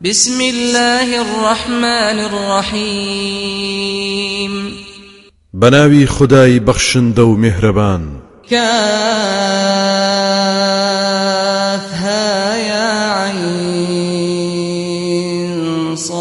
بسم الله الرحمن الرحيم. بەناوی خودای بەخشندەو میهرەبان. كافها يا عين صاد.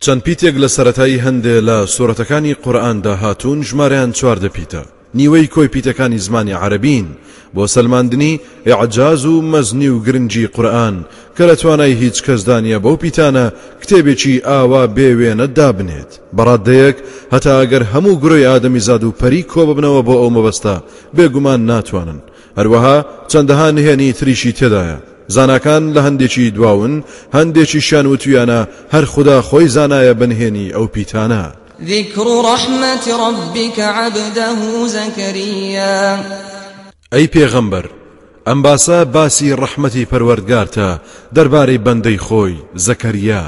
چەند پیتێک لە سەتایی هەندێ لە سوورەتەکانی قورئاندا هاتوون ژمارەیان چواردە پیتە. نیوەی کۆی پیتەکانی زمانی عەرەبین بۆ سلماندنی ئیعجاز و مەزنی و گرنگی قورئان کە لە توانای هیچ کەسدا نیە بەو پیتانە کتێبێکی ئاوا بێ وێنە دابنێت. بەڕادەیەک هەتا ئەگەر هەموو گرۆی ئادەمی زاد و پەری کۆ ببنەوە بۆ ئەو مەبەستا بێگومان ناتوانن. هەروەها چەندەها نهێنی تریشی تێدایە. زاناکان لە هەندێکی دواون هەندێکیشیان وتویانە هەر خودا خۆی زانایە بنهێنی ئەو پیتانە. ذكر رحمة ربك عبده زكريا. ئەی پێغەمبەر ئەم باسە باسی ڕەحمەتی پەروەردگارتە دەربارەی بەندەی خۆی زەکەریا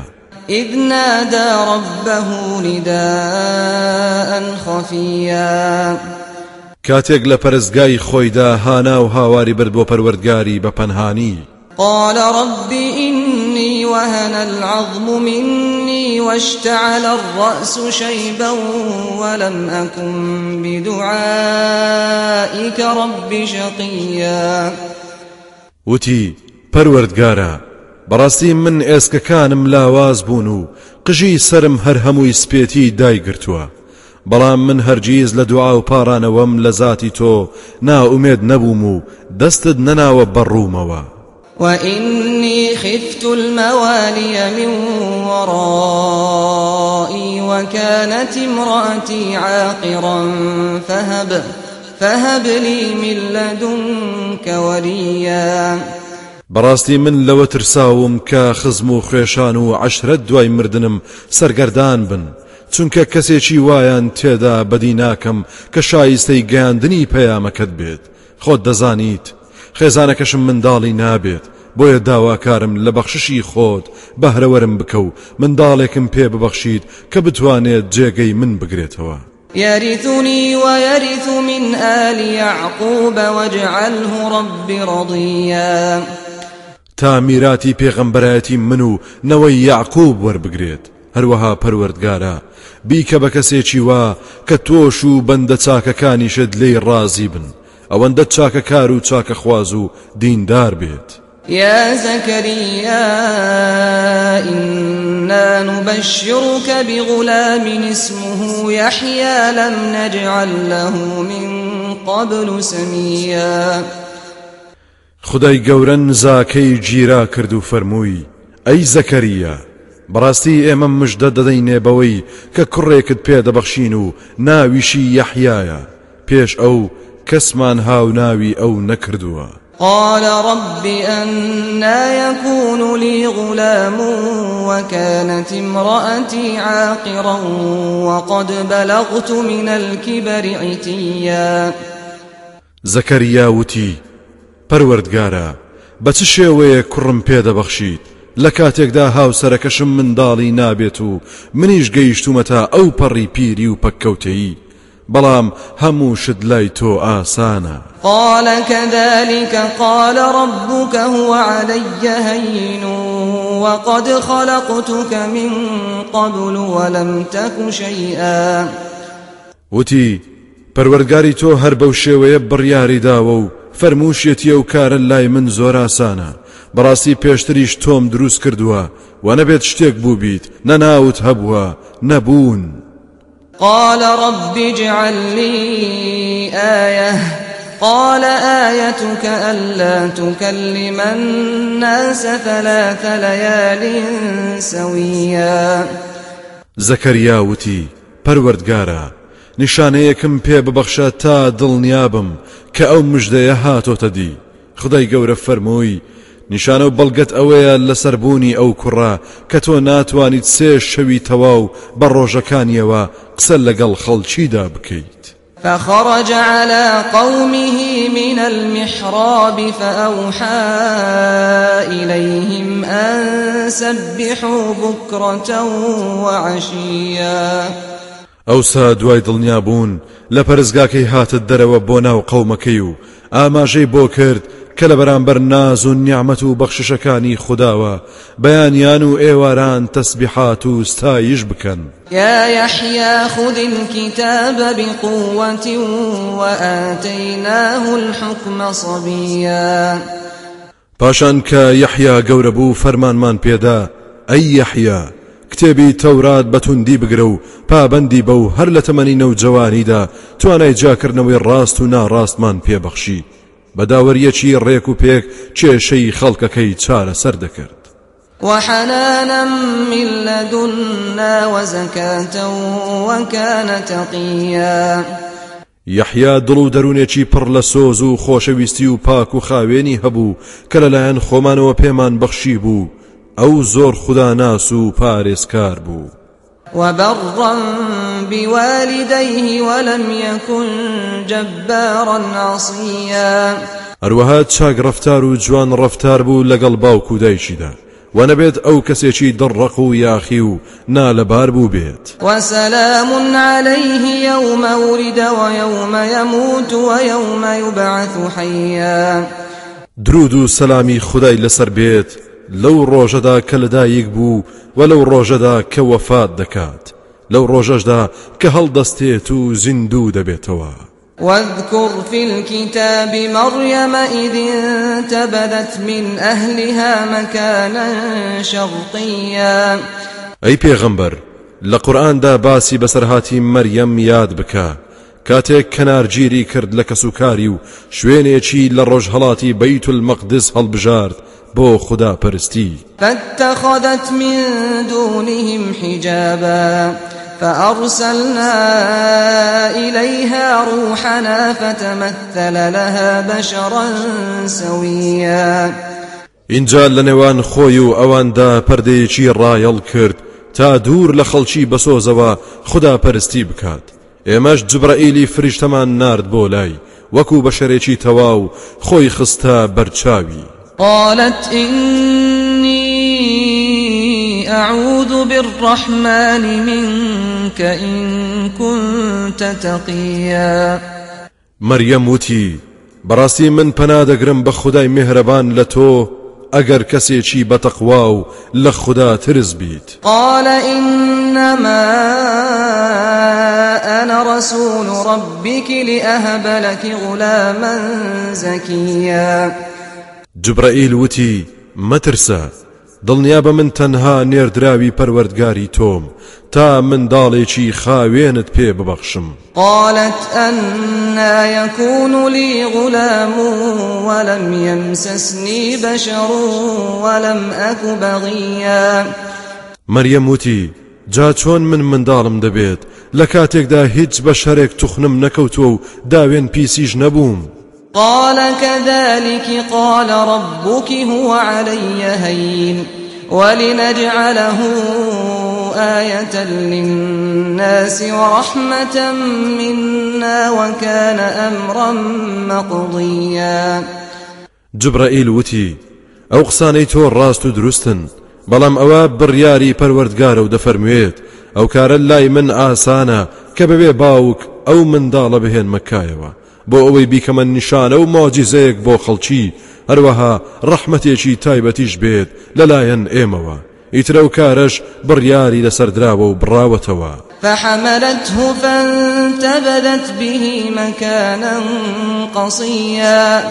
إذ نادى ربه نداء خفيا. کاتێک لە پەرزگای خۆیدا هانا و هاواری برد بۆ پەروەردگاری بە پەنهانی. قال رب إني وهن العظم مني واشتعل الرأس شيبا ولم أكن بدعائك رب شقيا. وتی پەروەردگارە بەڕاستی من ئێسکەکانم لاواز بوون و قژی سرم هەر هەمووی سپێتی دایگرتووە بەڵام من هەرگیز لە دوعا و پارانەوەم لە ذاتی تۆ ناومێد نەبووم و دەستت وإني خفت الموالي من ورائي وكانت امرأتي عاقرا فهب فهب لي من لدنك وليا. بەڕاستی من لەوە ترساوم کە خزم و خوێشان و مردنم سەرگەردان بن. چونکە کەسێکی وایان تێدا بەدی ناکەم کە شایستەی گەیاندنی پەیامەکەت بێت. خۆت دەزانیت خێزانەکەشم منداڵی نابێت. بۆیە داواکارم لە بەخششی خۆت بەهرەوەرم بکە و منداڵێکم پێ ببەخشید کە بتوانێت جێگەی من بگرێتەوە. يرثني ويرث من آل يعقوب واجعله رب رضيا تا میراتی پێغەمبەرەتی من و نەوەی یعقوب وەربگرێت. هەروەها پەروەردگارە. بیکە بە کەسێکی وا کە تۆش و بەندە چاکەکانیشت لێی ڕازی بن. ئەوەندە چاکەکار و چاکە خواز و دیندار بێت يا زكريا إنا نبشرك بغلام اسمه يحيى لم نجعل له من قبل سميا. خدای گەورە نزاکەی گیرا کرد و فەرمووی ئەی زەکەریە بەڕاستی ئێمە مژدە دەدەینێ بەوەی کە کوڕێکت پێدەبەخشین و ناویشی یەحیایە. پێش ئەو کەسمان هاو ناوی ئەو نەکردووە. قال رب أنا يكون لي غلام وكانت امرأتي عاقرا وقد بلغت من الكبر عتيا. زەکەریا وتی پەروەردگارە بە چ شێوەیە کوڕم پێدەبەخشیت؟ لە کاتێکدا هاوسەرەکەشم منداڵی نابێت و منیش گەیشتومەتا ئەو پەڕی پیری و پەککەوتەیی. بەڵام هەموو شت لای تۆ ئاسانە. قال كذلك قال ربك هو علي هين وقد خلقتك من قبل ولم تك شيئا. وتی پەروەرگاری تۆ هەر بەو شێوەیە بڕیاری داوە و فەرموشێتی ئەو کارە لای من زۆر ئاسانە. بەڕاستی پێشتریش تۆم دروست کردووە و نەبێت شتێک بوو بیت نەناوت هەبووە نەبوون. قال رب اجعل لي آية. قال آيتك ألا تكلم الناس ثلاث ليال سويا. زەکەریا وتی پەروەردگارە نیشانەیەکم پێ ببەخشە تا دڵنیابم کە ئەو مژدەیە هاتۆتە دی. خدای گەورە فەرمووی نیشانە و بەڵگەت ئەوەیە لەسەربوونی ئەو کوڕە کە تۆ ناتوانیت سێ شەوی تەواو بە ڕۆژەکانیەوە قسە لەگەڵ خەڵکیدا بکەیت. فخرج على قومه من المحراب فأوحى إليهم أن سبحوا بكرة وعشيا. ئەوسا دوای دڵنیا بوون لە پەرزگاکەی هاتت دەرەوە بۆ ناو قەومەکەی و ئاماژەی بۆ کرد کە لە بەرامبەر ناز و نیعممە و بەخششەکانی خودداوە بەیانیان و ئێواران تەسبیحات و ستایش بکەن يا يحيى خذ الكتاب بقوة وآتيناه الحكم صبيا. پاشان کە یەحیا گەورە بوو فەرمانمان پێدا ئەی یەحیا کتێبی تەورات بەتوندی بگرە و پابندی بە و هەر لە تەمەنی نەوجەوانیدا توانای جاکردنەوەی ڕاست و ناڕاستمان پێبەخشی. بەداوەریەکی ڕێک و پێک کێشەی خەڵکەکەی چارە سەر دەکرد. وحنانا من لدنا وزكاة وكان تقيا. یحیا دڵ و دەروونێکی پڕ لە سۆز و خۆشەویستی و پاک و خاوێنی هەبوو کە لەلایەن خۆمانەوە پێمان بەخشی بوو ئەو زۆر خوددا ناس و پارێزکار بوو. وبرا بوالديه ولم يكن جبارا عصيا. هەروەها چاک ڕفتار و جوان ڕفتار بوو لەگەڵ باوک و دایشیدا و نەبێت ئەو کەسێکی دڕق و یاخی و نالەبار بوو بێت وسلام عليه يوم ولد ويوم يموت ويوم يبعث حيا. درود و سەلامی خدای لەسەر بێت لەو ڕۆژەدا کە لەدایک بوو و لەو ڕۆژەدا کە وەفات دەکات لەو ڕۆژەشدا کە هەڵدەستێت و زیندوو دەبێتەوە واذكر في الكتاب مريم إذ انتبذت من أهلها مكانا شرقيا. أي پیغمبر لقرآن دا باسی بەسەرهاتی مەریەم یاد بکە کاتێک کەنارگیری کرد لە کەسوکاری و شوێنێکی لە ڕۆژهڵاتی بەیت المەقدس هەڵبژارد. بۆ خدا پەرستی فاتخذت من دونهم حجابا فأرسلنا إليها روحنا فتمثل لها بشرا سويا. اینجا لە نێوان خۆی و ئەواندا پەردەیەکی ڕایەڵ کرد تا دوور لە خەڵکی بەسۆزەوە خدا پەرستی بکات. ئێمەش جبرائیلی فریشتەمان نرد بۆ لای وەکو بەشەرێکی تەواو خۆی خستە بەرچاوی. قالت إني أعوذ بالرحمن منك إن كنت تقيا. مريم وتي براستي من پنادەگرم بە خدای میهرەبان لە تۆ ئەگەر کەسێکی بەتەقوا و لە خوددا ترس بیت. قال إنما أنا رسول ربك لأهب لك غلاما زكيا. جبرائيل وتي مترسا دڵنیا بە من تەنها نێردراوی پەروەردگاری تۆم تا منداڵێکی خاوێنت پێ ببەخشم. قالت أنا يكون لي غلام ولم يمسسني بشر ولم أك بغيا. مريم وتی جا چۆن من منداڵم دەبێت لە کاتێکدا هیچ بە شەرێک توخنم نەکەوتووە و داوێن پیسیش نەبووم. قال كذلك قال ربك هو علي هين ولنجعله آية للناس ورحمة منا وكان أمرا مقضيا. جبرائيل وتي ئەو قسانەی تۆ ڕاست و دروستن بەڵام ئەوە بڕیاری پەروەردگارە و دەفەرموێت ئەو من ئاسانە کە بەبێ باوک ئەو منداڵە بهێن مەکایەوە بۆ ئەوەی بیکەمە نیشانە و ماجیزەیەک بۆ خەڵکی. هەروەها ڕەحمەتێکی تایبەتیش بێت لەلایەن ئێمەوە. ئیترە و کارش بڕیاری لەسەردراوە و بڕاوەتەوە. فحملته فانتبذت به مكانا قصيا.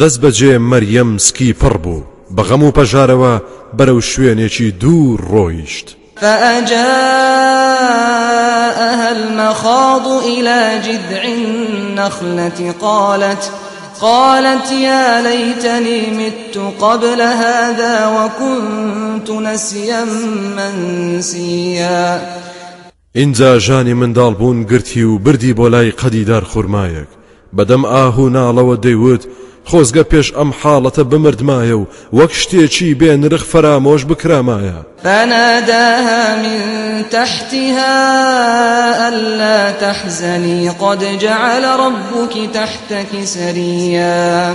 دەست بەجێ مەریەم سکی پڕ بوو. بەغەم و پەژارەوە بەرەو شوێنێکی دوور ڕۆیشت. فأجاءها المخاض إلى جذع النخلة قالت قالت يا ليتني مت قبل هذا وكنت نسيا منسيا. اینجا ژانی منداڵ بوون گرتی و بردی بۆ لای قەدیدار خورمایەک بەدەم ئاهوو ناڵەوە دەیوت خۆزگە پێش ئەم حاڵەتە بمردمایە و وەک شتێکی بێ نرخ فرامۆش بکرامایە. فناداها من تحتها ألا تحزني. قد جعل ربك تحتك سريا.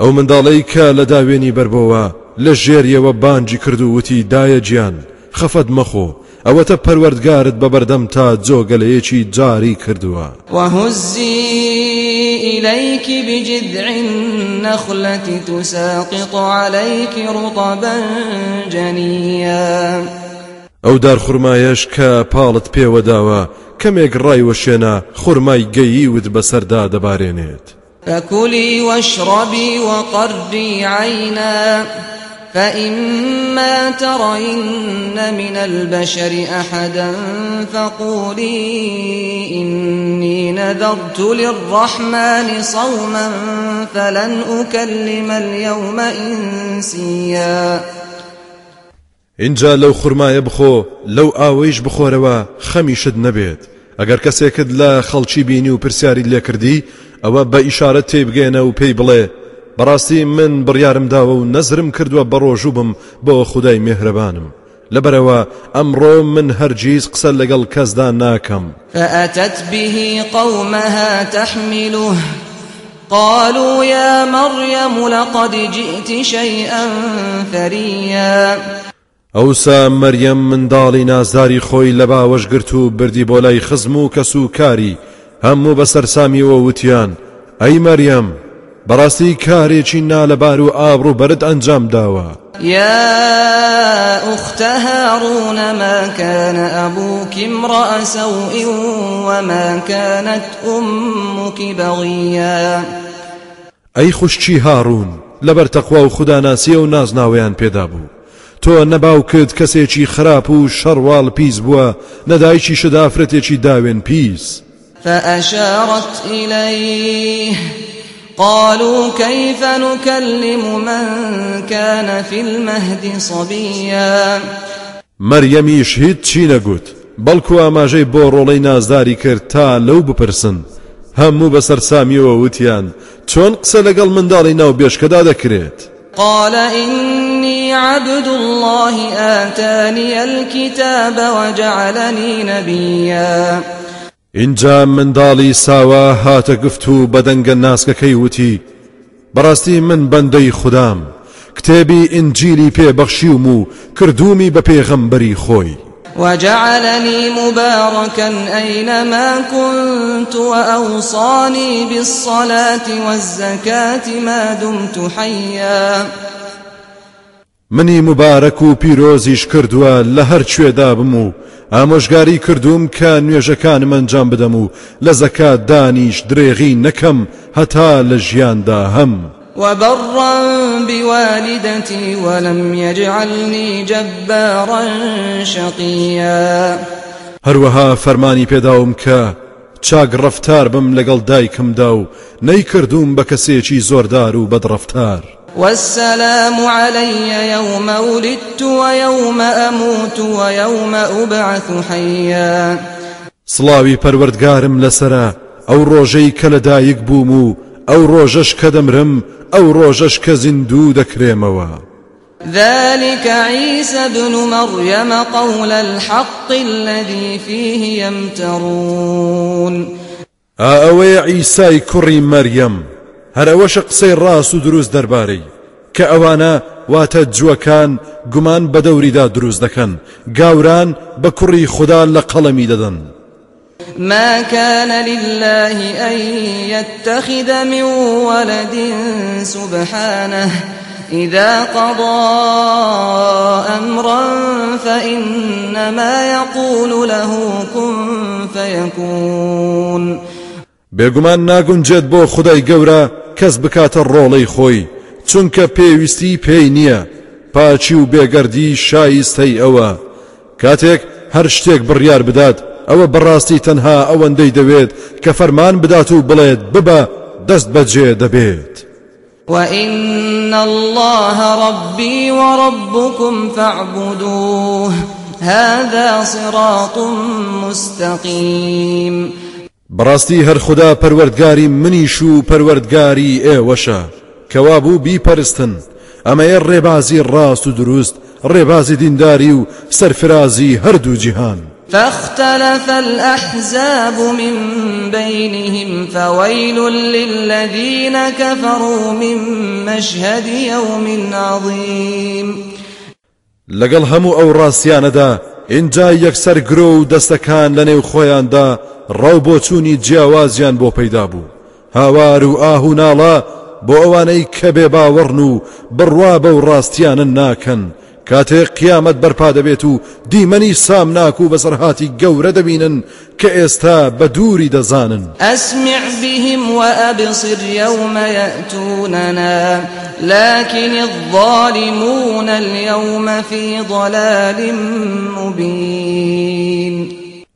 ئەو منداڵەی کە لە داوێنی بربەوە لە ژێریەوە بانجی کرد و وتی دایە گیان خەفەت مەخۆ ئەوەتە پەروەردگارت بەبەردەم تا جۆگەلەیەکی جاری کردووە. وهزي إليك بجذع النخلة تساقط عليك رطبا جنيا. ئەو دار خورمایەش کە پاڵت پێوەداوە کەمێک ڕای وەشێنە خورمای گەییوت بەسەردا دەبارێنێت. فكلي واشربي وقري عينا. فإما ترين من البشر أحدا فقولي إني نذرت للرحمن صوما فلن أكلم اليوم إنسيا. اینجا لەو خورمایە بخۆ لەو ئاوەیش بخۆرەوە خەمیشت نەبێت ئەگەر کەسێکت لە خەڵکی بینی و پرسیاری لێکردی ئەوە بە ئیشارەت تێبگەێنە و پێی بڵێ بەڕاستی من بڕیارم داوە و نەزرم کردووە بە ڕۆژوو بم بۆ خدای مهرەبانم. لەبەرەوە ئەمڕۆ من هەرگیز قسە لەگەڵ کەسدا ناکەم. فأتت به قومها تحمله. قالوا يا مريم لقد جئت شيئا فريا. ئەوسا مەریەم منداڵی نازداری خۆی لە باوەشگرت و بردی بۆ لای خزم و کەس و کاری هەموو بەسەرسامیەوە وتیان. ئەی مەریەم بەڕاستی کارێکی نالەبار و ئابڕوو بەرد ئەنجام داوە. يا أخت هارون ما كان أبوك امرأ سوء وما كانت أمك بغيا؟ ئەی خوشتی هاڕون لەبەر تەخوا و خوداناسیە و نازناویان پێدا بوو. تۆ نەباوکت کەسێکی خراپ و شەڕواڵ پیس بووە نەدایکی شدافرەتێکی داوێن پیس. فأشارت إليه. قالوا كيف نكلم من كان في المهد صبيا؟ مەریەمیش هیچ چی نەگوت بەڵکو ئاماژەی بۆ ڕۆڵەی نازداری کرد تا لەو بپرسن هەموو بەسەر سامیەوە وتیان چۆن قسە لەگەڵ منداڵی ناو بێشکەدا دەکرێت قال إني عبد الله آتاني الكتاب وجعلني نبيا. اینجا منداڵی ساوا هاتە گفت و بەدەنگە ناسکەکەی وتی بەڕاستی من بەندەی خوددام کتێبی ئنجیلی پێبەخشیوم و کردومی بە پێغەمبەری خۆی. وجعلني مباركا أينما كنت وأوصاني بالصلاة والزكاة ما دمت حيا. منی مبارەک و پیرۆزیش کردووە لە هەر کوێدا بم و ئامۆژگاری کردوم کە نوێژەکانم ئەنجام بدەم و لە زەکات دانیش درێغی نەکەم هەتا لە ژیاندا هەم. وبرا بوالدتي ولم يجعلني جبارا شقيا. هەروەها فەرمانی پێداوم کە چاک ڕفتار بم لەگەڵ دایکمدا و نەیکردوم بە کەسێکی زۆردار و بەدڕفتار. والسلام علي يوم ولدت ويوم أموت ويوم أبعث حيا. سڵاوی پەروەردگارم لەسرە ئەو ڕۆژەی کە لەدایک بووم و ئەو ڕۆژەش کە دەمرم ئەو ڕۆژەش کە زیندوو دەکرێمەوە. ذلك عيسى بن مريم قول الحق الذي فيه يمترون. ئەوەیە عیسای کوڕی مەریەم هەرەوەشە قسەی ڕاست و دروست دەربارەی کە ئەوانە واتە جوەکان گومان بە دەوریدا دروست دەکەن. گاوران بە کوڕی خودا لە قەڵەمی دەدەن. ما كان لله أن يتخذ من ولد سبحانه. إذا قضى أمرا فإنما يقول له كن فيكون. بێگومان ناگونجێت بۆ خدای گەورە کەس بکاتە ڕۆڵەی خۆی چونکە پێویستی پێی نییە پاچی و بێگەردی شایستەی ئەوە. کاتێک هەر شتێک بڕیار بدات ئەوە بەڕاستی تەنها ئەوەندەی دەوێت کە فەرمان بدات و بڵێت ببە دەست بەجێ دەبێت. وإن الله ربي وربكم فاعبدوه هذا صراط مستقيم. بەڕاستی هەر خوددا پەروەردگاری منیش و پەروەردگاری ئێوەشە کەوا بوو بیپەرستن ئەمەیە ڕێبازی ڕاست و دروست ڕێبازی دینداری و سەرفرازی هەردوو جیهان فاختلف الأحزاب من بينهم فويل للذين كفروا من مشهد يوم عظيم لەگەڵ هەموو ئەو ڕاستیانەدا اینجا یەکسەر گرۆ و دەستەکان لە نێو خۆیاندا ڕەو بۆ چوونی جیاوازیان بۆ پەیدا بوو. هاوار و ئاه و ناڵە بۆ ئەوانەی کە بێ باوەڕن و بڕوا بە و ڕاستیانە ناکەن. کاتێک قیامەت بەرپا دەبێت و دیمەنی سامناک و بەسەرهاتی گەورە دەبینن کە ئێستا بە دووری دەزانن. ئەسمع بهم وأبصر يوم يأتوننا لكن الظالمون اليوم في ضلال مبين.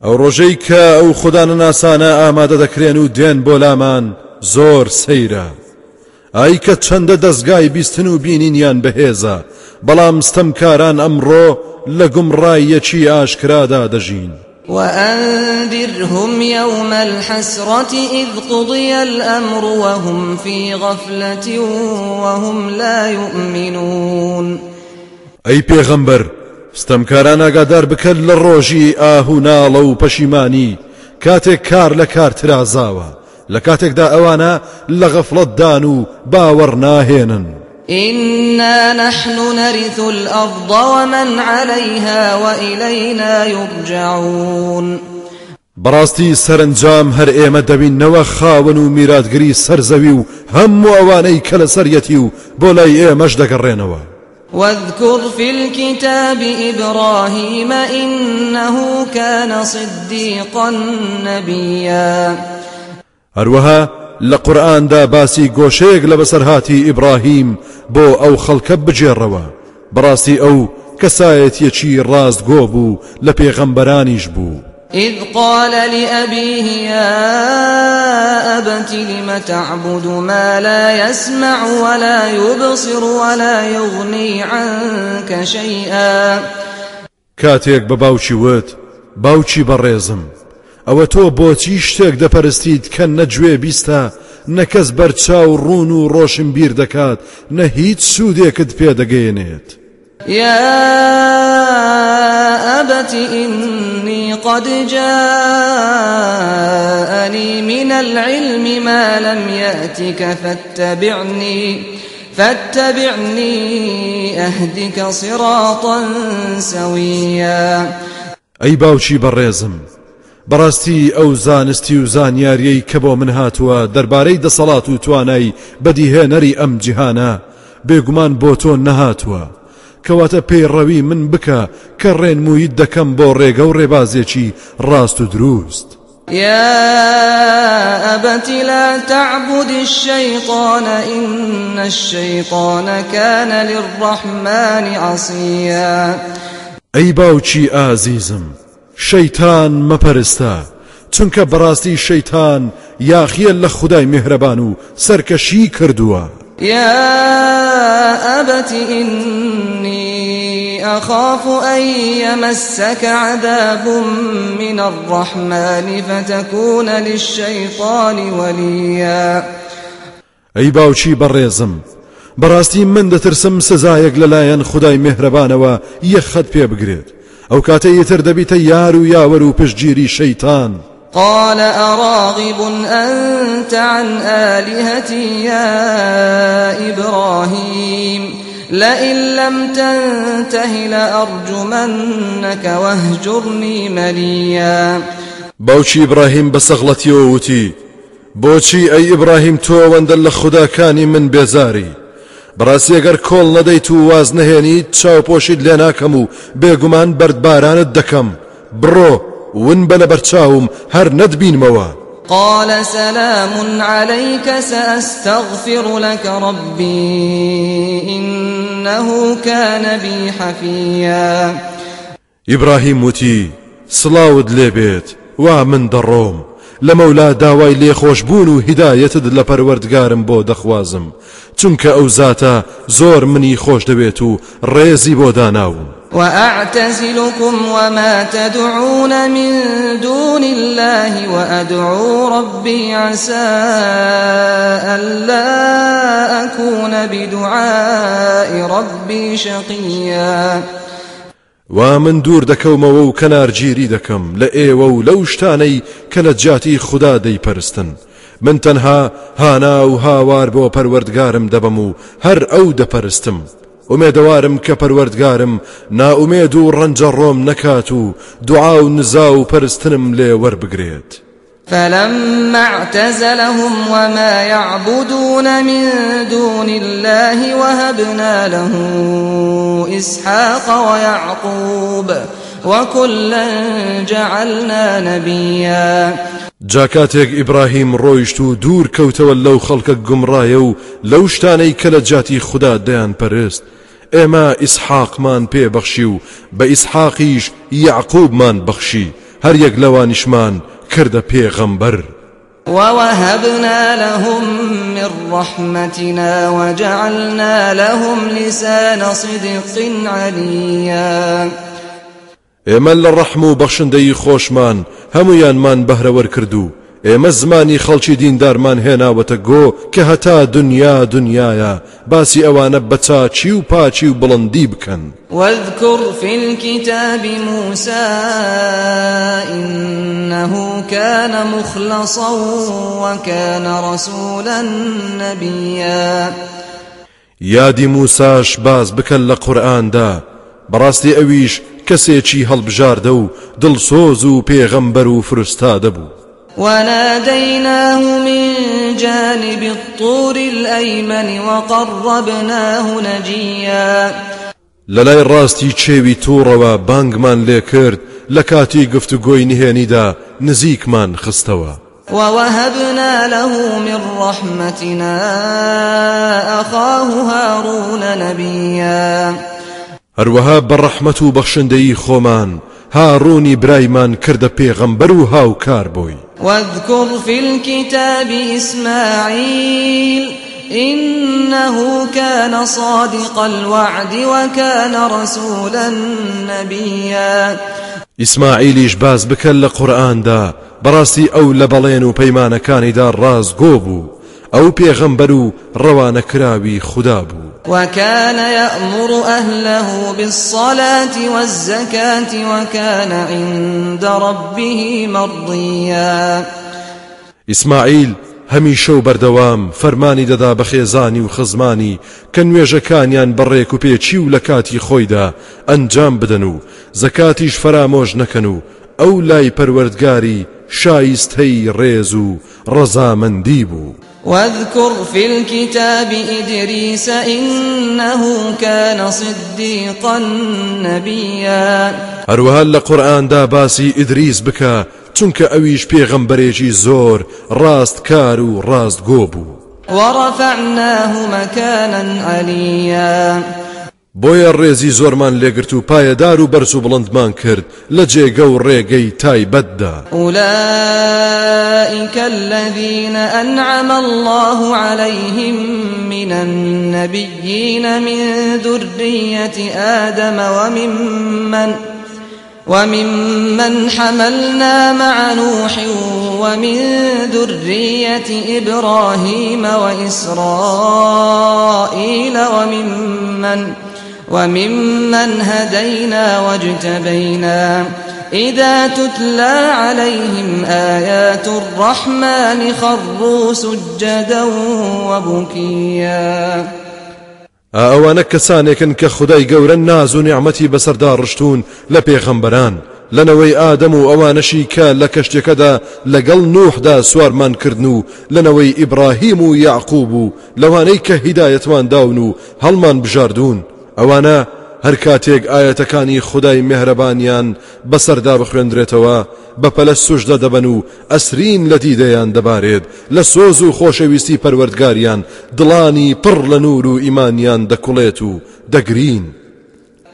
ئەو ڕۆژەی کە ئەو خوددانە ناسانە ئامادە دەکرێن و دێن بۆ لامان زۆر سەیرە. ئای کە چەندە دەستگای بیستن و بینینیان بەهێزە بەڵام ستەمکاران ئەمڕۆ لە گومڕایەکی ئاشکرادا دەژین وأنذرهم يوم الحسرة إذ قضي الأمر وهم في غفلة وهم لا يؤمنون. أي پیغمبر ستەمکاران ئاگادار بکەن لە ڕۆژی ئاه و ناڵە و پەشیمانی کاتێک کار لە کار ترازاوە لە کاتێکدا ئەوانە لە غەفڵەتدان و باوەڕ ناهێنن إنا نحن نرث الأرض ومن عليها وإلينا يرجعون. بەڕاستی سەرنجام هەر ئێمە دەبینەوە خاوەن و میراتگری سەرزەوی و هەموو ئەوانەی کە لە سەرەتی و لای ئێمەش دەگەڕێنەوە واذكر في الكتاب إبراهيم إنه كان صديقا نبيا. هەروەها لە قورآاندا باسی گۆشەیەک لە بەسەرهاتی ئیبراهیم بۆ ئەو خەڵکە بجێڕەوە بەڕاستی ئەو کەسایەتیەکی ڕاستگۆ بوو لە پێغەمبەرانیش بوو إذ قال لأبيه يا أبت لم تعبد ما لا يسمع ولا يبصر ولا يغني عنك شيئا؟ کاتێک بە باوکی وت باوکی بەڕێزم. ئەوە تۆ بۆچی شتێک دەپەرستیت کە نە گوێ بیستە نە بەرچاو ڕون و ڕۆشن بیر دەکات نە هیچ سوودێکت پێدەگەێنێت يا أبت إني قد جاءني من العلم ما لم يأتك فاتبعني فاتبعني أهدك صراطا سويا. ئەی باوکی بەڕێزم بەڕاستی ئەو زانستی و زانیاریەی کە بۆ من هاتووە دەربارەی دەسەڵات و توانای بەدیهێنەری ئەم جیهانە بێگومان بۆ تۆ نەهاتووە. کەواتە پێیڕەوی من بکە کە ڕێنمویت دەکەم بۆ ڕێگە و ڕێبازێکی ڕاست و دروست. يا أبت لا تعبد الشيطان إن الشيطان كان للرحمن عصيا. أي باوچی ئازیزم شەیتان مەپەرستە چونکە بەڕاستی شەیتان یاخیە لە خدای میهرەبان و سەرکەشی کردووە يا أبت إني أخاف أن يمسك عذاب من الرحمن فتكون للشيطان وليا أي باوشي بريزم بەڕاستی من لەلایەن خدای مهرەبانەوە یەخەت پێ بگرێت ئەو کاتە یەتر دەبیتە یار و یاوەر و پشتگیری شەیتان قال أراغب أنت عن آلهتي يا إبراهيم. لئن لم تنته لأرجمنك واهجرني مليا. باوشي إبراهيم بسغلتي ووتي بۆچی ئەی ئیبراهیم تۆ وەندە لە خوداکانی من بێزاری بەڕاستی ئەگەر کۆڵ نەدەیت و واز نهێنیت چاوپۆشید لێ ناکەم و بێگومان بەردبارانت دەکەم. بڕۆ ون بە لە بەرچاوم هەر نەتبینمەوە. قال سلام عليك سأستغفر لك ربي إنه كان بي حفيا. إبراهيم وتي سلاود لێبێت وا من دەڕۆم. لە مەولا داوای لێخۆشببوون و هیدایەتت لە پەروەردگارم بۆ دەخوازم. چونکە ئەو زاتە زۆر منی خۆش دەبێت و ڕێزی بۆ داناوم وأعتزلكم وما تدعون من دون الله وأدعو ربي عسى ألا أكون بدعاء ربي شقيا. و من دوور دەکەومەوە و کەنارگیری دەکەم لە ئێوە و لەو شتانەی کە لە جاتی خوددا دەیپەرستن. من تەنها هانا و هاوار بۆ پەروەردگارم دەبم و هەر ئەو دەپەرستم. ومێدەوارم کە پەروەردگارم ناومێد و ڕەنجە ڕۆم نەکات و دوعا و نزا و پەرستنم فلما اعتزلهم وما يعبدون من دون الله وهبنا له إسحاق ويعقوب وكلا جعلنا نبيا جاکاتێک ئیبراهیم ڕۆیشت و دوور کەوتەوە لەو خەڵکە گومڕایە و لەو شتانەی کە لە جاتی خوددا دەیان پەرست. ئێمە ئیسحاقمان پێبەخشی و بە ئیسحاقیش یعقوبمان بەخشی. هەر یەک لەوانیشمان کردە پێغەمبەر. ووهبنا لهم من رحمتنا وجعلنا لهم لسان صدق عليا ئێمە لە ڕەحم و بەخشندەی خۆشمان هەمویانمان بەهرەوەر کردو. ئێمە زمانی خەڵکی دیندارمان هێناوەتە گۆ کە هەتا دنیا دنیاە باسی ئەوانە بەچچی و پاچی و بڵندی بکەن. واذكر في الكتاب موسى إنه كان مخلصا وكان رسولا نبيا. یادی موساش باز بکەن لە قورئاندا بەڕاستی ئەویش کەسێکی هەڵبژاردە و دڵسۆز و پێغەمبەر و فرستادە بوو. وناديناه من جانب الطور الأيمن وقربناه نجيا. لەلای ڕاستی چێوی تووڕەوە بانگمان لێ کرد لە کاتی گفتوگۆی نهێنیدا نزیکمان خستەوە. ووهبنا له من رحمتنا أخاه هارون نبيا. هەروەها بەڕەحمەت و بەخشندەی خۆمان هاڕوونی برایمان کردە پێغەمبەر و هاوکار بووی واذكر في الكتاب إسماعيل إنه كان صادق الوعد وكان رسولا نبيا. ئیسماعیلیش باز بکەن لە قورئاندا بەڕاستی ئەو لە بەڵێن و پەیمانەکانیدا ڕازگۆ بوو ئەو پێغەمبەر و ڕەوانە کراوی خوددا بوو وكان يأمر أهله بالصلاة والزكاة وكان عند ربه مرضيا ئیسماعیل هەمیشە و بەردەوام فەرمانی دەدا بە خێزانی و خزمانی کە نوێژەکانیان بەڕێک و پێچی و لە کاتی خۆیدا ئەنجام بدەن و زەکاتیش فرامۆژ نەکەن. واذكر في الكتاب إدريس إنه كان صديقا نبيا. هەروەها لە قورآاندا باسی ئیدریس بکە چونکە ئەویش پێغەمبەرێکی زۆر ڕاست کار و ڕاست گۆ بوو ورفعناه مكانا عليا. بۆیە ڕێزی زۆرمان لێگرت و پایەدار و بەرز و بڵندمان کرد لە جێگە و ڕێگەی تایبەتدا أولئك الذين أنعم الله عليهم من النبيين من ذرية آدم وممن وممن حملنا مع نوح ومن ذرية إبراهيم وإسرائيل وممن وممن هدينا واجتبينا. إذا تتلى عليهم آيات الرحمن خروا سجدا وبكيا. ئەوانە کەسانێکن کە خدای گەورە ناز و نیعممەتی بەسەردا ڕشتون لە پێخەمبەران لەنەوەی ئادەم و ئەوانەشی کە لە کەشتێکەدا لەگەڵ نوحدا سوارمان کردن و لەنەوەی ئیبراهیم و یعقوب و لەوانەی کە هیدایەتوان داون و هەڵمان بژاردون ئەوانە هەر کاتێک ئاەتەکانی خدای مهرەبانیان بەسەردا بخوێندرێتەوە بەپەلە سوشدە دەبەن و ئەسرین لە دیدەیان دەبارێت لە سۆز و خۆشەویستی پەروەردگاریان دڵانی پڕ لە نور و ئیمانیان دەکوڵێت و دەگرین.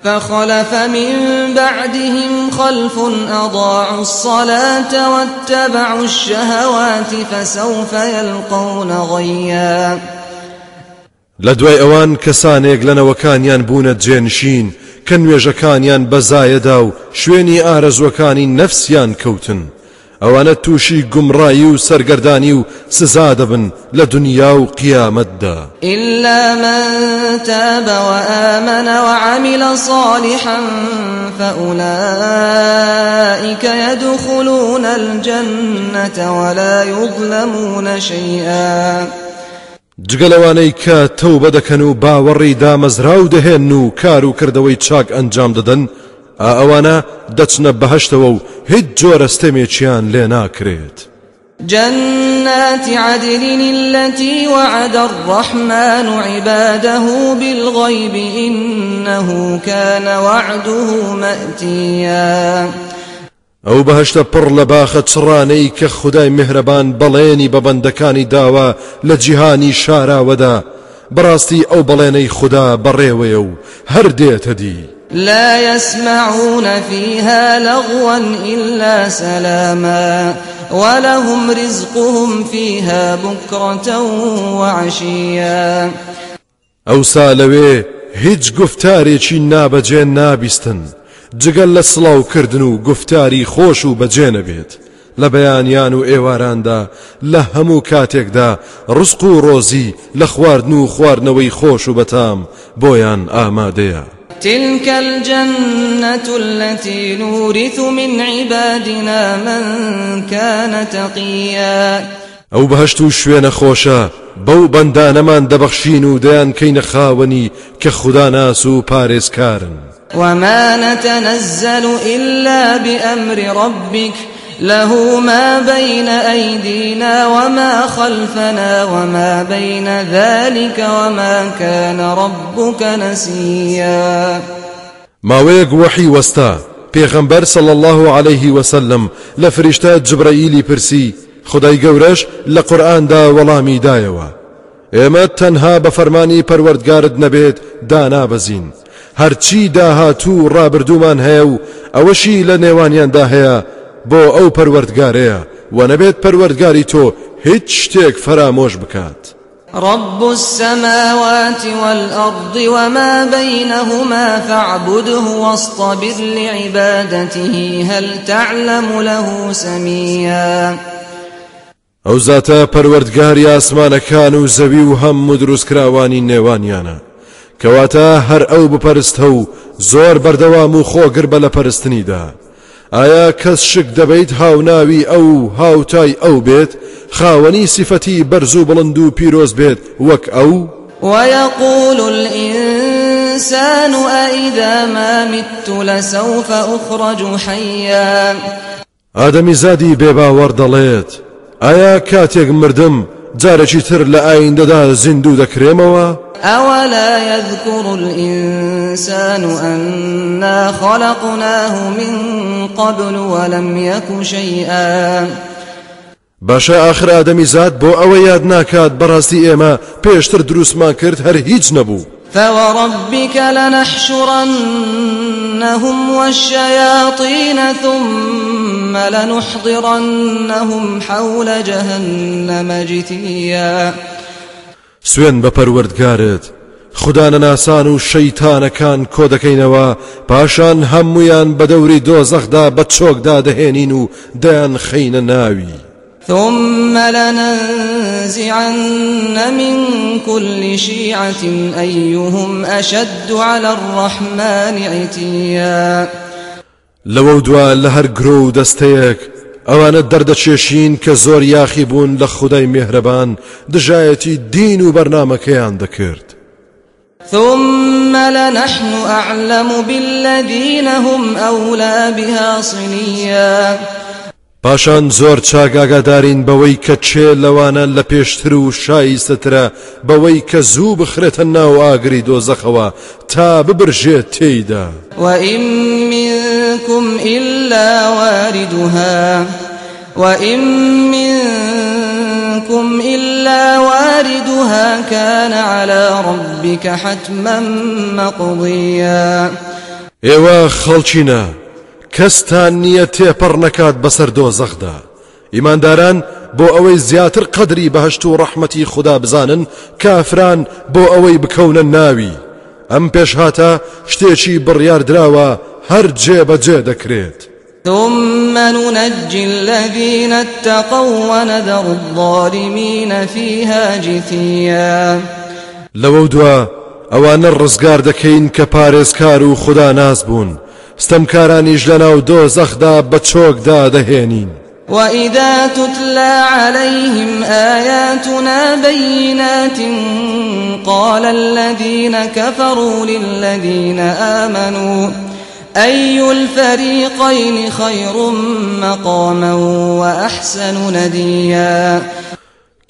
فخلف من بعدهم خلف أضاعوا الصلاة واتبعوا الشهوات فسوف يلقون غيا لە دوای ئەوان کەسانێک لەنەوەکانیان بوونە جێنشین کە نوێژەکانیان بەزایەدا و شوێنی ئارەزوەکانی نەفسیان کەوتن ئەوانە تووشی گومڕایی و سەرگەردانی و سزا دەبن لە دنیا و قیامەتدا إلا من تاب وآمن وعمل صالحا فأولئك يدخلون الجنة ولا يظلمون شيئا. جگەلەوانەی کە تەو بەدەکەن و باوەڕی دامەزرا و دەهێن و کار و کردەوەی چاک ئەنجام دەدەن ئەوانە دەچنە بەهشتەوە و هیچ جۆرە ستەمێکیان لێ ناکرێت. جنات عدن التي وعد الرحمن عباده بالغيب إنه كان وعده مأتيا. ئەو بەهشتە پڕ لە باخە چڕانەی کە خدای مهرەبان بەڵێنی بە بەندەکانی داوە لە جیهانی شاراوەدا. بەڕاستی ئەو بەڵێنەی خوددا بەڕێوەیە و هەر دێتە دی. لا يسمعون فيها لغوا إلا سلاما ولهم رزقهم فيها بكرة وعشيا. ئەو سالەوێ هیچ گفتارێکی نابەجێ نابیستن. جگەل لە سڵاوکردن و گفتاری خۆش و بەجێ نەبێت لە بەیانیان و ئێواراندا لە هەموو کاتێکدا ڕسق و ڕۆزی لە خواردن و خواردنەوەی خۆش و بەتام بۆیان ئامادەیە. تلك الجنة التي نورث من عبادنا من كان تقيا. ئەو بەهشت و شوێنە خۆشە بەو بەندانەمان دەبەخشین و دەیان کەینە خاوەنی کە خوددا ناس و پارێزکارن. وما نتنزل إلا بأمر ربك. له ما بين أيدينا وما خلفنا وما بين ذلك وما كان ربك نسيا. ماوەیەک وحی وەستا. پێغەمبەر صلى الله عليه وسلم لە فریشتە جبرەیلی پرسی خدای گەورەش لە قورئاندا وەڵامی دایەوە. ئێمە تەنها بە فەرمانی پەروەردگارت نەبێت دانابەزین هەرچی داهاتوو ڕابردومان هەیە و ئەوەشی لە نێوانیاندا هەیە بۆ ئەو پەروەردگارەیە و نەبێت پەروەردگاری تۆ هیچ شتێک فرامۆش بکات. رب السماوات والأرض وما بينهما فاعبده واصطبر لعبادته هل تعلم له سميا؟ ئەو زاتە پەروەردگاری ئاسمانەکان و زەوی و هەموو دروستکراوانی نێوانیانە. کەواتە هەر ئەو بپەرستە و زۆر بەردەوام و خۆگر بە لە پەرستنیدا ئایا کەس شک دەبیت هاوناوی ئەو هاوتای ئەو بێت؟ خاوەنی سیفەتی بەرز و بڵند و پیرۆز بێت وەک ئەو؟ ويقول الإنسان أئذا ما مت لسوف أخرج حيا ئادەمی زادی بێباوەڕ دەڵێت. ئایا کاتێک مردم جارێکی تر لە ئایندەدا زیندوو دەکرێمەوە؟ أولا يذكر الإنسان أنا خلقناه من قبل ولم يك شيئا باشا آخر آدمی زاد بۆ ئەوە یاد ناکات بەڕاستی ئێمە پێشتر دروستمان کرد هەر هیچ نەبوو فوربك لنحشرنهم والشياطين ثم لنحضرنهم حول جهنم جثيا. سوێن بە پەروەردگارت خوددانە ناسان و شەیتانەکان کۆ دەکەینەوە پاشان هەمویان بە دەوری دۆزەخدا بە چۆکدا دەهێنین و دەیان خەینە ناوی. ثم لننزعن من كل شيعة أيهم أشد على الرحمن عتيا. لەوە دوا لە هەر گرۆ و دەستەیەک ئەوانە دەردەچێشین کە زۆر یاخی بوون لە خودای میهرەبان دژایەتی دین و بەرنمەکەیان دەکرد. ثم لنحن أعلم بالذين هم أولى بها صليا پاشان زۆر چاگاگادارین بەوەی کە چێ لەوانە لە پێشتر و شایستەترە بەوەی کە زوو بخرێتە ناو ئاگری دۆزەخەوە. تا ببرژێت تێیدا. وإن منكم إلا واردها. وإن منكم إلا واردها كان على ربك حتما مقضيا. ئێوە خەڵچینە کەستان نییە تێپەڕ نەکات بەسەر دۆزەخدا. ئیمانداران بۆ ئەوەی زیاتر قەدری بەهشت و ڕەحمەتی خوددا بزانن کافران بۆ ئەوەی بکەونە ناوی. ئەم پێشهاتە شتێکی بڕیاردراوە هەر جێبەجێ دەکرێت. ثم ننجي الذين اتقوا ونذر الظالمين فيها جثيا. لەوە دووە ئەوانە ڕزگار دەکەین کە پارێزکار و خوددا ناز بوون. ستەمکارانیش لەناو دۆ زەخدا بە چۆکدا دەهێنین وإذا تتلى عليهم آياتنا بينات قال الذين كفروا للذين آمنوا أي الفريقين خير مقاما وأحسن نديا.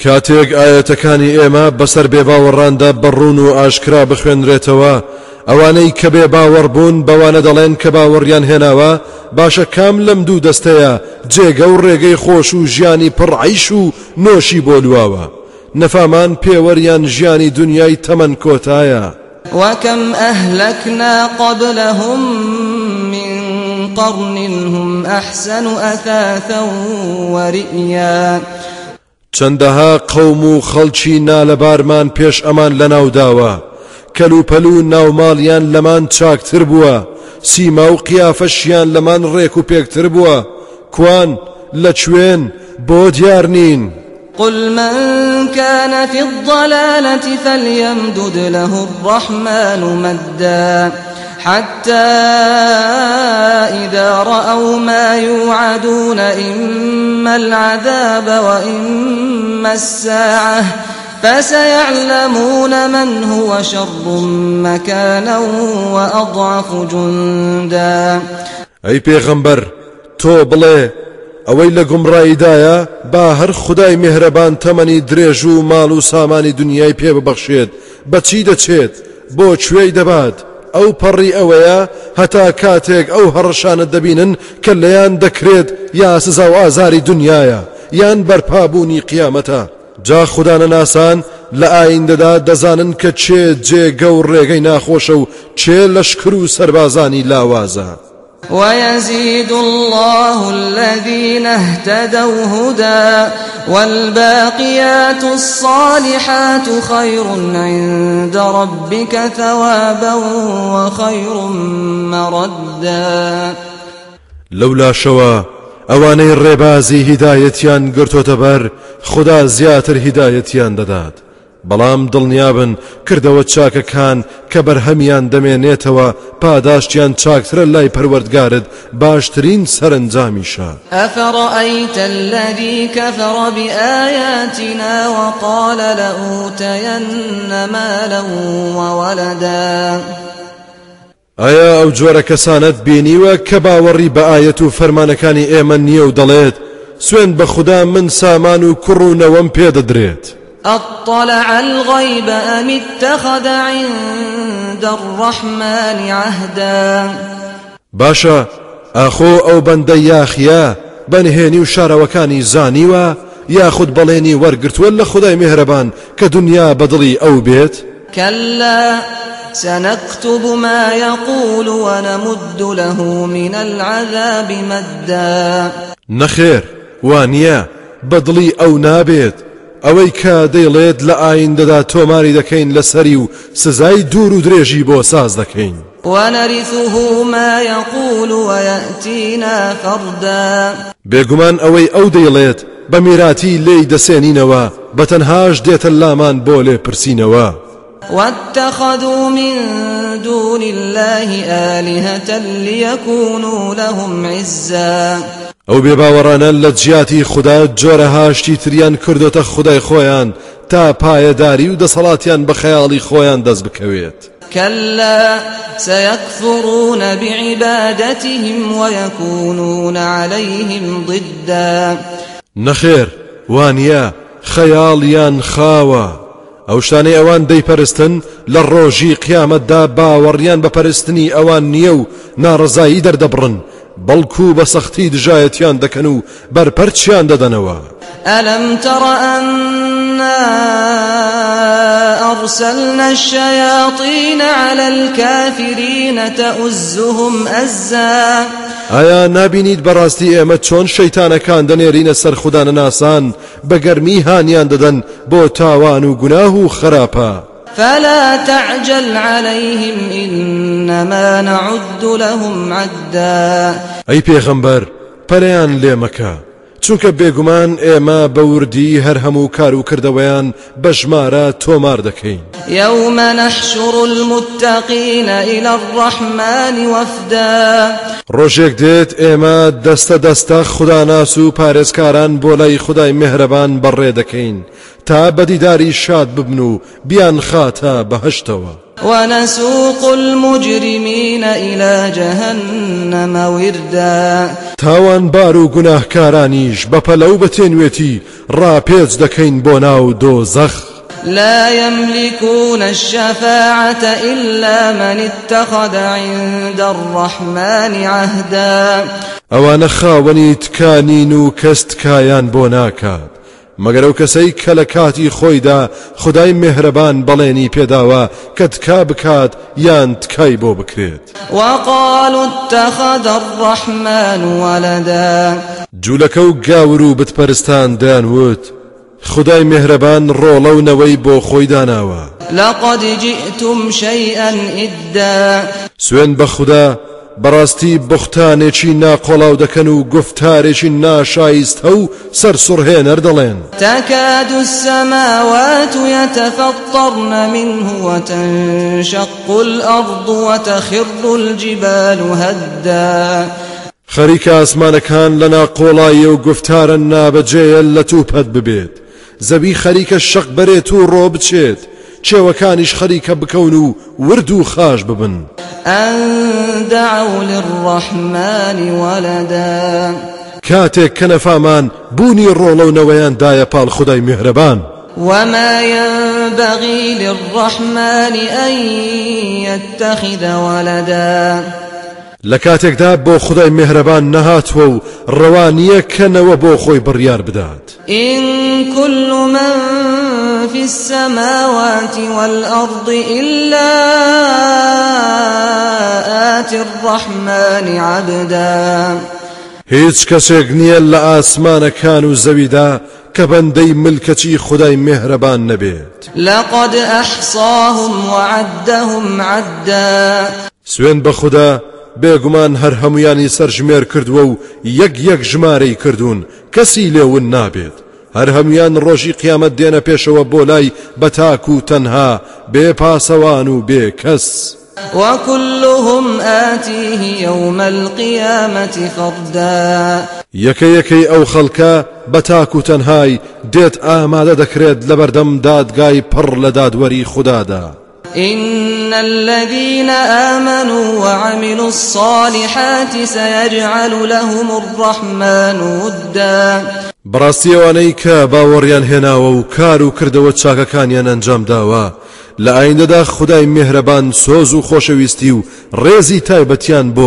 کاتێک ئاەتەکانی ئێمە بەسەر بێباوەڕاندا بەڕون و ئاشکرا بخوێنرێتەوە ئەوانەی کە بێ باوەڕبوون بەوانە دەڵێن کە باوەڕیان هێناوە باشە کام لەم دوو دەستەیە جێگە و ڕێگەی خۆش و ژیانی پڕعیش و نۆشی بۆ لواوە. نەفامان پێوەریان ژیانی دنیای تەمەەن کۆتایە. وەکەم ئەهلكنا قبلهم من قرن هم أحسن أثاثا ورئيا. چەندەها قەوم و خەڵکی نالەبارمان پێش ئەمان لەناوداوە کەلوپەلو ناوماڵیان لەمان چاکتر بووە. سیما و قیافەشیان لەمان ڕێک و پێکتر بووە. کوان لە کوێن بۆ دیار نین. قل من كان في الضلالة فليمدد له الرحمن مدا. حتى إذا رأوا ما يوعدون إما العذاب وإما الساعة. فسيعلمون من هو شر مكانا وأضعف جندا. ئەی پێغەمبەر تۆ بڵێ ئەوەی لە گومڕاییدایە با هەر خودای میهرەبان تەمەنی درێژ و ماڵ و سامانی دنیای پێ ببەخشێت. بەچی دەچێت؟ بۆ کوێی دەبات؟ ئەو پەڕی ئەوەیە هەتا کاتێک ئەو هەڕەشانت دەبینن کە لەیان دەکرێت یا سزا و ئازاری دنیایە یان بەرپابوونی قیامەتە. جا خوددانە ناسان لە ئایندەدا دەزانن کە چێ جێگە و ڕێگەی ناخۆشە و چێ لەشکر و سربازانی لاوازە. ويزيد الله الذين اهتدوا هدى والباقيات الصالحات خير عند ربك ثوابا وخير مردا لولا شوا ئەوانەی ڕێبازی هیدایەتیان گرتۆتە بەر خدا زیاتر هیدایەتیان دەدات. بەڵام دڵنیابن کردەوە چاکەکان کە بەرهەمیان دەمێنێتەوە پاداشتیان چاکترە لای پەروەردگارت باشترین سەرنجامیشە ئەفڕئیتە الذي كفر بآياتنا وقال لأوتين مالا وولدا؟ ئایا ئەو جۆرە کەسانت بینیوە کە باوەڕی بە ئاەت و فەرمانەکانی ئێمە نییە و دەڵێت سوێن بە خوددا من سامان و کوڕ و نەوەم پێدەدرێت؟ أطلع الغيب أم اتخذ عند الرحمن عهدا؟ باشا أخو أو بندي ياخيا بنهيني وشارة وكاني زانيوا ياخد بليني ورقرت ولا خداي مهربان كدنيا بدلي أو بيت كلا سنكتب ما يقول ونمد له من العذاب مدا. نخير وانيا بدڵی ئەو نابێت. ئەوەی کە دەیڵێت لە ئایندەدا تۆماری دەکەین لەسەری و سزای دوور و درێژی بۆ ساز دەکەین. وەنەریثه ما يقول ويأتينا فردا. بێگومان ئەوەی ئەو دەیڵێت بە میراتی لێی دەسێنینەوە بەتەنهاش دێتە لامان بۆ لێ پرسینەوە. واتخذوا من دون الله آلهة ليكونوا لهم عزا. ئەو بێباوەڕانە لە جیاتی خوددا جۆرە هاشتی تریان کردوتە خدای خۆیان تا پایەداری و دەسەڵاتیان بە خەیاڵی خۆیان دەست بکەوێت كلا سيكفرون بعبادتهم ويكونون عليهم ضدا. نەخێر وانە خەیاڵیان خاوە ئەو شانەی ئەوان دەیپەرستن لە ڕۆژی قیامەتدا باوەڕیان بەپەرستنی ئەوان نییە و ناڕزایی دەردەبڕن. بەڵکو بە سەختی دژایەتیان دەکەن و بەرپەرچیان ئەلم تڕە أنا أرسلنا الشياطين على الكافرين تؤزهم أزا؟ ئایا نبینیت بەڕاستی ئێمە چۆن شەیتانەکان دەنێرینە سەر خوددانە ناسان بە گەرمی دەدەن بۆ تاوان و گوناه و خراپە. فلا تعجل عليهم إنما نعد لهم عدا أي پیغمبر پەریان لێ مەکە چونکە بێگومان ئێمە بەوردی هەر هەموو کار و کردەوەیان بە ژمارە تۆمار دەکەین. يوم نحشر المتقين إلى الرحمن وفدا. ڕۆژێک دێت ئێمە دەستە دەستە خوداناس و پارێزکاران بۆ لای خدای مهرەبان بەڕێ دەکەین. تا بەدیداری شاد ببن و بیان خاتە بەهشتەوە. ونسوق المجرمين إلى جهنم وردا. تاوان بار و گوناهکارانیش بە پەلەو بەتێنوێتی ڕاپێچ دەکەین بۆ ناو دۆزەخ. لا يملكون الشفاعة إلا من اتخذ عند الرحمن عهدا. ئەوانە خاوەنی تکانین و کەستکایان بۆ ناکات. مەگەر ئەو کەسەی کە لە کاتی خۆیدا خدای مهرەبان بەڵێنی پێداوە کە تکا بکات یان تکای بۆ بکرێت. وقالوا اتخذ الرحمن ولدا. جوولەکە و گاور و بتپەرستان دەیانوت خدای مهرەبان ڕۆڵە و نەوەی بۆ خۆی داناوە. لقد جئتم شيئا إدا. سوێن بە خوددا بەڕاستی بختانێکی ناقۆڵاو دەکەن و گفتارێکی ناشایستە و سەر سڕهێنەر دەڵێن تكاد السماوات يتفطرن منه وتنشق الأرض وتخر الجبال هدا. خەریکە ئاسمانەکان لە ناقۆڵایی و گفتارە نابەجێیە لە توپەت ببێت. زەوی خەریکە شەق بەرێت و ڕۆ بچێت. چێوەکانیش خەریکە بکەون و ورد و خاش ببن. أن دعوا للرحمن ولدا. کاتێک کە نەفامان بوونی ڕۆڵە و نەوەیان دایە پاڵ خدای میهرەبان وما ينبغي للرحمن أن يتخذ ولدا. لە کاتێکدا بۆ خدای میهرەبان نەهاتوە و ڕەوانیە کەنەوە بۆ خۆی بڕیار بدات. إن كل من في السماوات والأرض إلا آتي الرحمن عبدا. هیچ کەسێک نییە لە ئاسمانەکان و زەویدا کە بەندەی ملکەچی خدای میهرەبان نەبێت. لقد أحصاهم وعدهم عدا. سوێن بە خوددا بێگومان هەر هەمویانی سەرژمێر کردووە و یەک یەک ژمارەی کردوون کەسی لێون نابێت. هەر هەمویان ڕۆژی قیامەت دێنە پێشەوە بۆ لای بەتاک و تەنها بێ پاسەوان و بێ کەس. وكلهم آتيه يوم القيامة فردا. یەکە یەکەی ئەو خەڵکە بەتاک و تەنهای دێت ئامادە دەکرێت لە بەردەم دادگای پڕ لە دادوەری خوددادا إن الذين آمنوا وعملوا الصالحات سيجعل لهم الرحمن ودا. بەڕاستیەوانەی کە باوەڕیان هێناوە و کار و کردەوە چاکەکانیان ئەنجام داوە لە ئایندەدا خدای میهرەبان سۆز و خۆشەویستی و ڕێزی تایبەتیان بۆ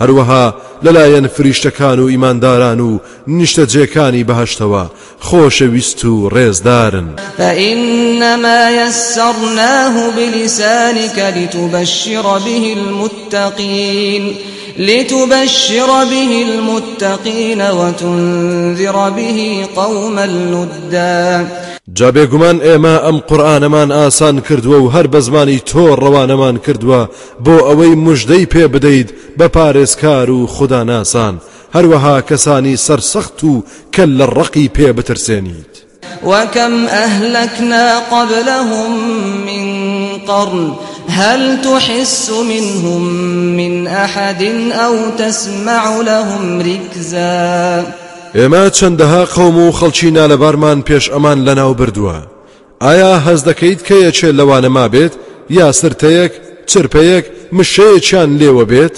هەروەها لەلایەن فریشتەکان و ئیمانداران و نیشتەجێکانی بەهشتەوە. خۆشەویست و ڕێزدارن. فإنما يسرناه بلسانك لتبشر به المتقين لتبشر به المتقين وتنذر به قوما لدا جا بێگومان ئێمە ئەم قورآنەمان ئاسان کردووە و هەر بە زمانی تۆ ڕەوانەمان کردووە بۆ ئەوەی مژدەی پێ بدەیت بە پارێزکار و خوددا ناسان. هەروەها کەسانی سەرسەخت و کە لە ڕقی پێ بترسێنیت. وكم أهلكنا قبلهم من قرن؟ هل تحس منهم من أحد أو تسمع لهم ركزا؟ ئێمە چەندەها قەوم و خەڵکی نالەبارمان پێش ئەمان لەناو بردووە. ئایا هەز دەکەیت کە یەکێ لەوانە ما بێت یا سرتەیەک چرپەیەک مشەیەکیان لێوە بێت؟